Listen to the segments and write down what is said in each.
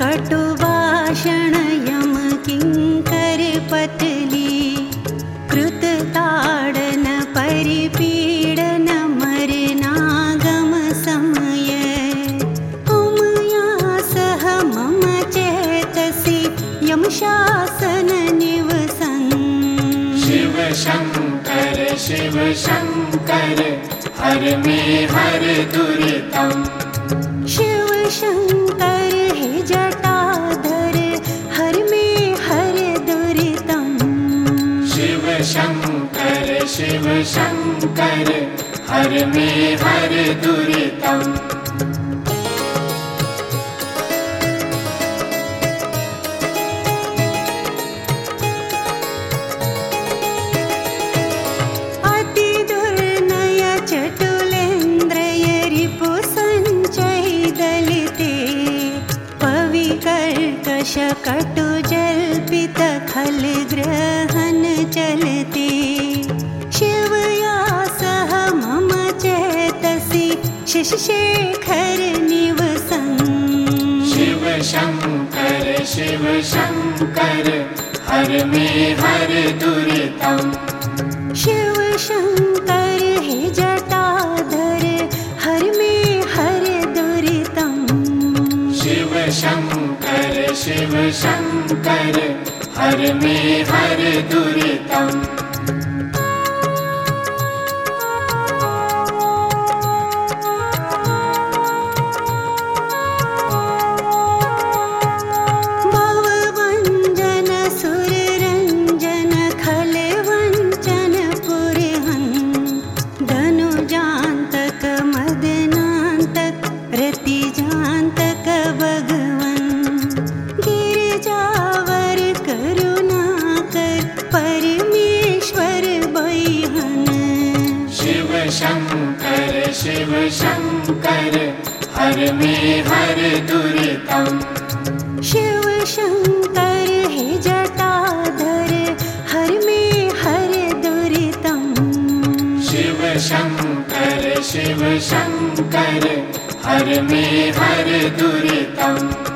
कटुभाषणयम किङ्कर्पतली कृतताडन परिपीडन मरनागम समय। उमया सह मम चेतसि यमु शासननिवसन् शिव शङ्कर शिव शङ्कर हर मे हर दुरितम्। शिव शङ्कर जटाधर हर में हर दुर्तम। शिव शङ्कर शिव शङ्कर हर में हर दुरितम्। पविकर्कश कटुजल्पित खलग्रहण चलते। शिवया सह मम चेतसि शशिशेखर निवसन्। शिव शङ्कर शिव शङ्कर हर मे हर दुरितम्। शिव शङ्कर हे जटाधर शिव शङ्कर हर मे हर दुरितम्। शङ्कर शिव शङ्कर हर मे हर दुरितम् शिव शङ्कर हे जटाधर हर मे हर दुरितम् शिव शङ्कर शिव शङ्कर हर मे हर दुरितम्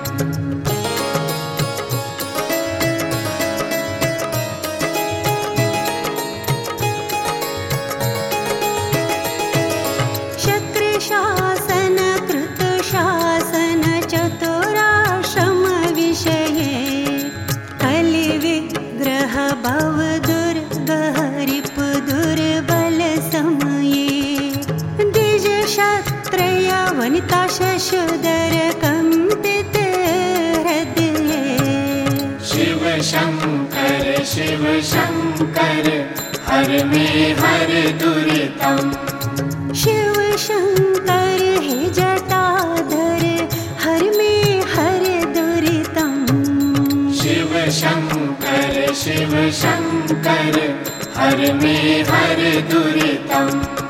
शङ्कर शिव शङ्कर हर मे हर दुरितम् शिव शङ्कर हे जटाधर हर मे हर दुरितम् शिव शङ्कर शिव शङ्कर हर मे हर दुरितम्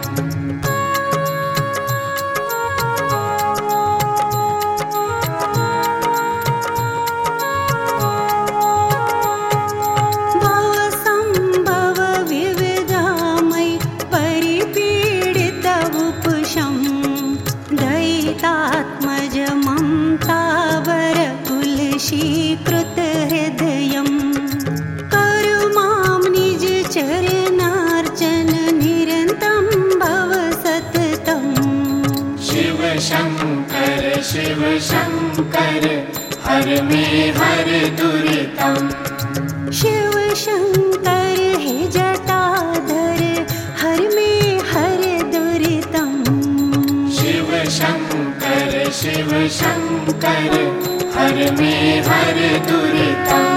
शङ्कर शिव शङ्कर हर मे हर दुरितम्। शिव शङ्कर हे जटाधर हर मे हर दुरितम्। शिव शङ्कर शिव शङ्कर हर मे हर दुरितम्